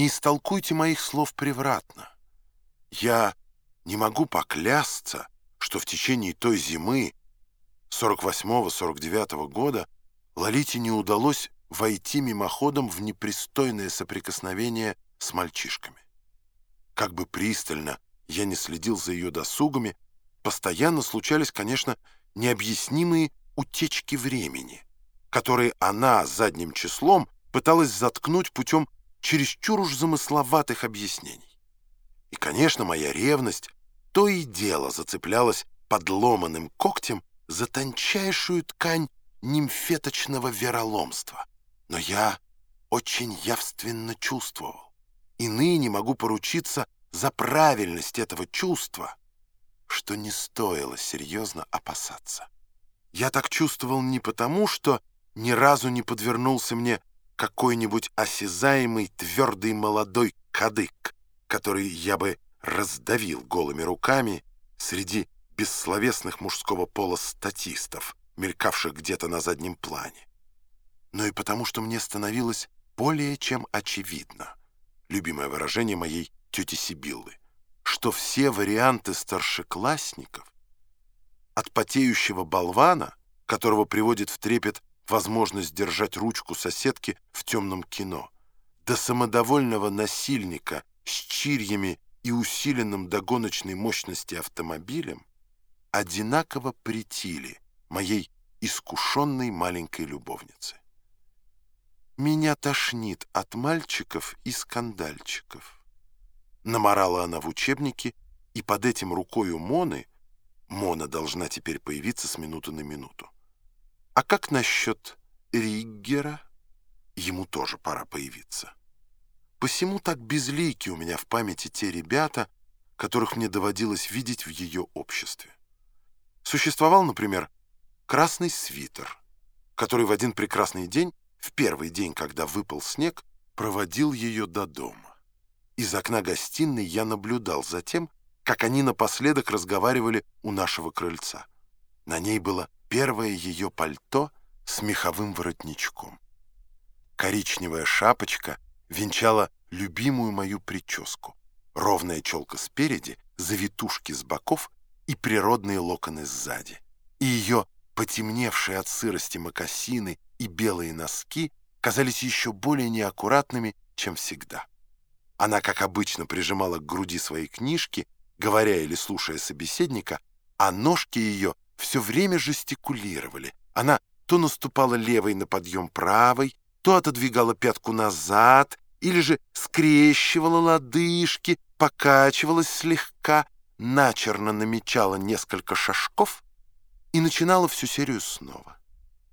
Не истолкуйте моих слов превратно. Я не могу поклясться, что в течение той зимы 48-49 года Лолите не удалось войти мимоходом в непристойное соприкосновение с мальчишками. Как бы пристально я не следил за ее досугами, постоянно случались, конечно, необъяснимые утечки времени, которые она задним числом пыталась заткнуть путем чересчур уж замысловатых объяснений. И, конечно, моя ревность то и дело зацеплялась подломанным когтем за тончайшую ткань нимфеточного вероломства. Но я очень явственно чувствовал, и ныне могу поручиться за правильность этого чувства, что не стоило серьезно опасаться. Я так чувствовал не потому, что ни разу не подвернулся мне какой-нибудь осязаемый твердый молодой кадык, который я бы раздавил голыми руками среди бессловесных мужского пола статистов, мелькавших где-то на заднем плане. Но и потому, что мне становилось более чем очевидно, любимое выражение моей тети Сибиллы, что все варианты старшеклассников от потеющего болвана, которого приводит в трепет возможность держать ручку соседки в темном кино, до самодовольного насильника с чирьями и усиленным до гоночной мощности автомобилем, одинаково притили моей искушенной маленькой любовнице. Меня тошнит от мальчиков и скандальчиков. Наморала она в учебнике, и под этим рукою Моны Мона должна теперь появиться с минуты на минуту. А как насчет Риггера? Ему тоже пора появиться. Посему так безлики у меня в памяти те ребята, которых мне доводилось видеть в ее обществе. Существовал, например, красный свитер, который в один прекрасный день, в первый день, когда выпал снег, проводил ее до дома. Из окна гостиной я наблюдал за тем, как они напоследок разговаривали у нашего крыльца. На ней было первое ее пальто с меховым воротничком. Коричневая шапочка венчала любимую мою прическу. Ровная челка спереди, завитушки с боков и природные локоны сзади. И ее потемневшие от сырости мокасины и белые носки казались еще более неаккуратными, чем всегда. Она, как обычно, прижимала к груди свои книжки, говоря или слушая собеседника, а ножки ее все время жестикулировали. Она то наступала левой на подъем правой, то отодвигала пятку назад, или же скрещивала лодыжки, покачивалась слегка, начерно намечала несколько шажков и начинала всю серию снова.